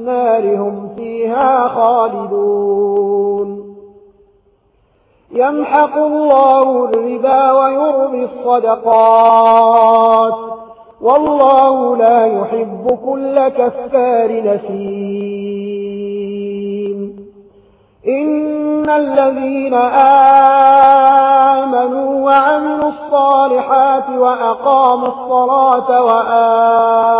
النار هم فيها خالدون. يمحق الله الربا ويربي الصدقات. والله لا يحب كل كفار نسيم. إن الذين آمنوا وعملوا الصالحات وأقاموا الصلاة وآمنوا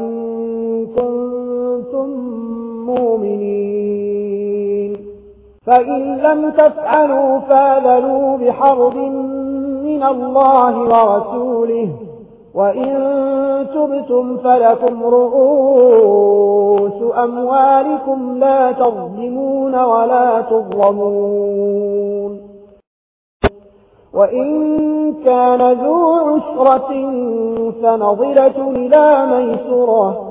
المؤمنين. فإن لم تفعلوا فاذلوا بحرب من الله ورسوله وإن تبتم فلكم رؤوس أموالكم لا تظلمون ولا تظلمون. وإن كان ذو عشرة فنظرة إلى ميسرة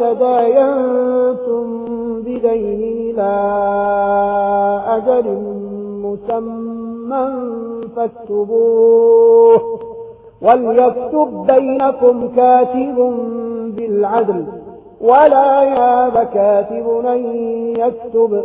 تداينتم بدين إلى أجل مسمى فاكتبوه وليكتب بينكم كاتب بالعدل ولا ياب كاتب أن يكتب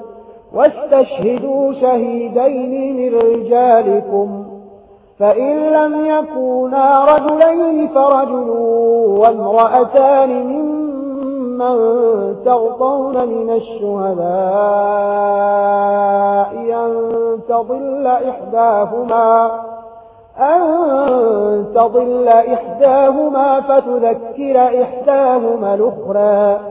واستشهدوا شهيدين من رجالكم فإن لم يكونا رجلين فرجل وامرأتان ممن تغطون من الشهداء أن تضل إحداهما أن تضل إحداهما فتذكر إحداهما الأخرى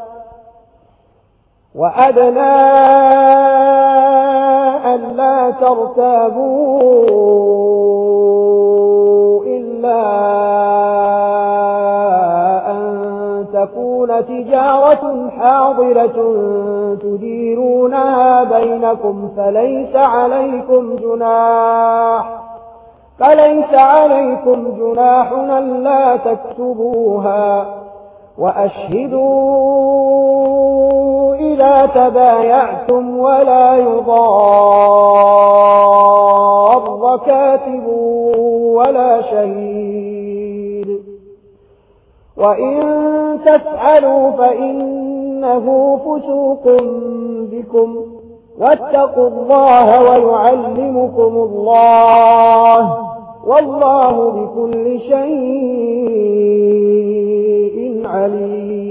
وأدنى ألا ترتابوا إلا أن تكون تجارة حاضرة تديرونها بينكم فليس عليكم جناح فليس عليكم جناح لا تكتبوها وأشهدوا إذا تبايعتم ولا يضار كاتب ولا شهيد وإن تسألوا فإنه فسوق بكم واتقوا الله ويعلمكم الله والله بكل شيء عليم